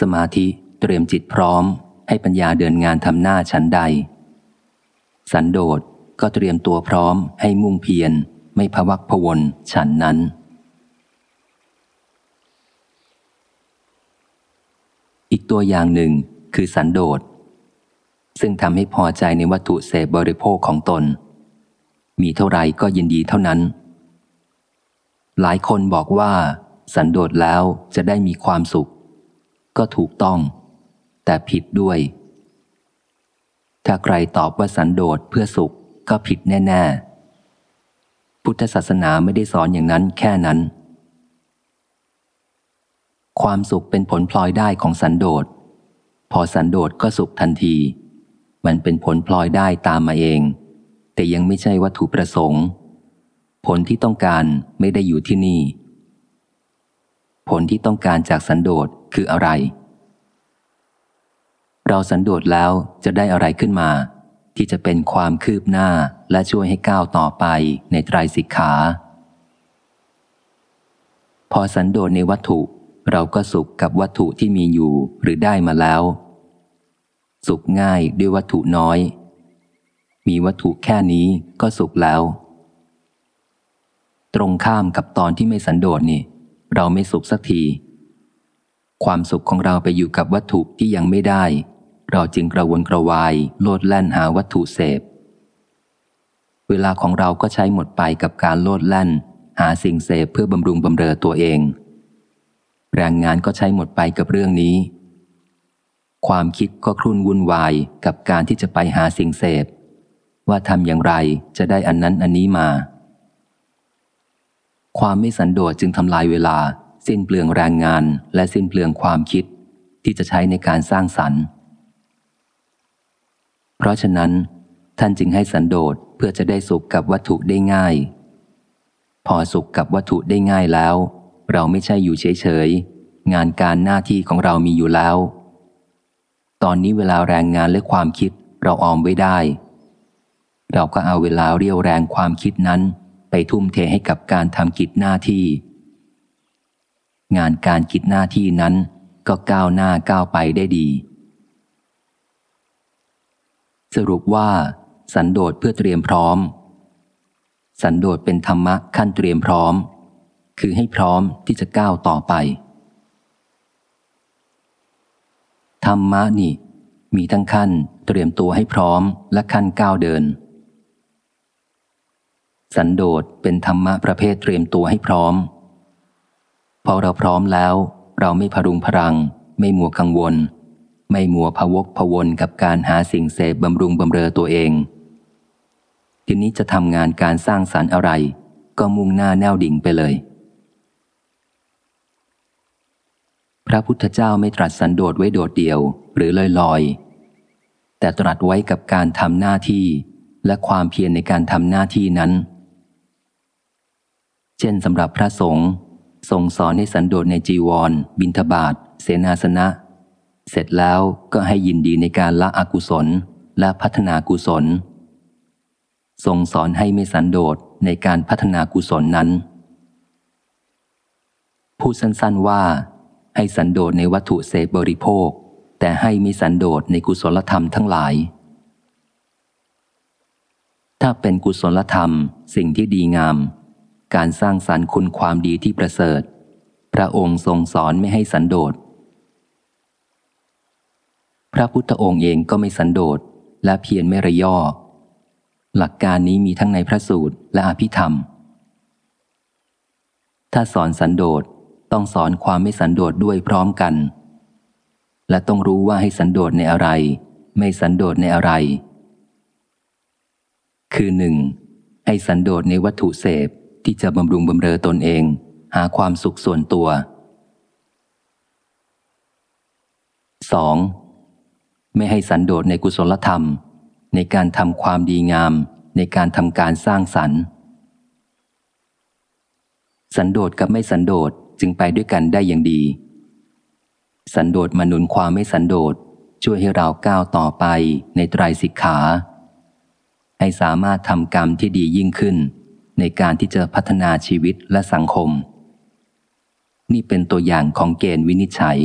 สมาธิเตรียมจิตพร้อม ให้ปัญญาเดินงานทำหน้าชั้นใด สันโดษก็เตรียมตัวพร้อมให้มุ่งเพียรไม่พวักพวนฉันนั้น อีกตัวอย่างหนึ่งคือสันโดษซึ่งทำให้พอใจในวัตถุเสพบริโภคของตน มีเท่าไรก็ยินดีเท่านั้น หลายคนบอกว่า สันโดษแล้วจะได้มีความสุข ก็ถูกต้อง แต่ผิดด้วย ถ้าใครตอบว่าสันโดษเพื่อสุขก็ผิดแน่ ๆ พุทธศาสนาไม่ได้สอนอย่างนั้นแค่นั้น ความสุขเป็นผลพลอยได้ของสันโดษ พอสันโดษก็สุขทันที มันเป็นผลพลอยได้ตามมาเอง แต่ยังไม่ใช่วัตถุประสงค์ ผลที่ต้องการไม่ได้อยู่ที่นี่ ผลที่ต้องการจากสันโดษคืออะไร เราสันโดษแล้วจะได้อะไรขึ้นมา ที่จะเป็นความคืบหน้าและช่วยให้ก้าวต่อไปในไตรสิกขา พอสันโดษในวัตถุเราก็สุขกับวัตถุที่มีอยู่หรือได้มาแล้ว สุขง่ายด้วยวัตถุน้อย มีวัตถุแค่นี้ก็สุขแล้ว ตรงข้ามกับตอนที่ไม่สันโดษนี่ เราไม่สุขสักที ความสุขของเราไปอยู่กับวัตถุที่ยังไม่ได้ เราจึงกระวนกระวาย โลดแล่นหาวัตถุเสพ เวลาของเราก็ใช้หมดไปกับการโลดแล่น หาสิ่งเสพเพื่อบำรุงบำเรอตัวเอง แรงงานก็ใช้หมดไปกับเรื่องนี้ ความคิดก็ครุ่นวุ่นวายกับการที่จะไปหาสิ่งเสพ ว่าทำอย่างไรจะได้อันนั้นอันนี้มา ความไม่สันโดษจึงทำลายเวลา สิ้นเปลืองแรงงาน และสิ้นเปลืองความคิด ที่จะใช้ในการสร้างสรรค์ เพราะฉะนั้น ท่านจึงให้สันโดษเพื่อจะได้สุขกับวัตถุได้ง่าย พอสุขกับวัตถุได้ง่ายแล้ว เราไม่ใช่อยู่เฉยๆงานการหน้าที่ของเรามีอยู่แล้ว ตอนนี้เวลาแรงงานและความคิดเราออมไว้ได้ เราก็เอาเวลาเรียวแรงความคิดนั้น ไปทุ่มเทให้กับการทำกิจหน้าที่ งานการกิจหน้าที่นั้นก็ก้าวหน้าก้าวไปได้ดี สรุปว่า สันโดษเพื่อเตรียมพร้อม สันโดษเป็นธรรมะขั้นเตรียมพร้อม คือให้พร้อมที่จะก้าวต่อไป ธรรมะนี่ มีทั้งขั้นเตรียมตัวให้พร้อมและขั้นก้าวเดิน สันโดษเป็นธรรมะประเภทเตรียมตัวให้พร้อม พอเราพร้อมแล้ว เราไม่พรุงพรัง ไม่มัวกังวล ไม่มัวพวกพวนกับการหาสิ่งเสพบำรุงบำเรอตัวเอง ทีนี้จะทำงานการสร้างสารรค์อะไร ก็มุ่งหน้าแนวดิ่งไปเลย พระพุทธเจ้าไม่ตรัสสันโดษไว้โดดเดี่ยว หรือลอยลอยแต่ตรัสไว้กับการทำหน้าที่และความเพียรในการทำหน้าที่นั้น ช่นสำหรับพระสงฆ์ทรงสอนให้สันโดษในจีวร บินทบาทเสนาสนะ เสร็จแล้วก็ให้ยินดีในการละอกุศลและพัฒนากุศล ทรงสอนให้ไม่สันโดษในการพัฒนากุศลนั้น พูดสั้นๆว่า ให้สันโดษในวัตถุเสพบริโภค แต่ให้ไมีสันโดษในกุศลธรรมทั้งหลาย ถ้าเป็นกุศลธรรมสิ่งที่ดีงาม การสร้างสรรค์คุณความดีที่ประเสริฐ พระองค์ทรงสอนไม่ให้สันโดษ พระพุทธองค์เองก็ไม่สันโดษและเพียรไม่ระย่อ หลักการนี้มีทั้งในพระสูตรและอภิธรรม ถ้าสอนสันโดษต้องสอนความไม่สันโดษด้วยพร้อมกัน และต้องรู้ว่าให้สันโดษในอะไร ไม่สันโดษในอะไร คือหนึ่งให้สันโดษในวัตถุเสพ ที่จะบำรุงบำเรอตนเอง หาความสุขส่วนตัว 2. ไม่ให้สันโดษในกุศลธรรม ในการทำความดีงาม ในการทำการสร้างสรรค์ สันโดษกับไม่สันโดษจึงไปด้วยกันได้อย่างดี สันโดษมาหนุนความไม่สันโดษช่วยให้เราก้าวต่อไปในไตรสิกขา ให้สามารถทำกรรมที่ดียิ่งขึ้น ในการที่จะพัฒนาชีวิตและสังคม นี่เป็นตัวอย่างของเกณฑ์วินิจฉัย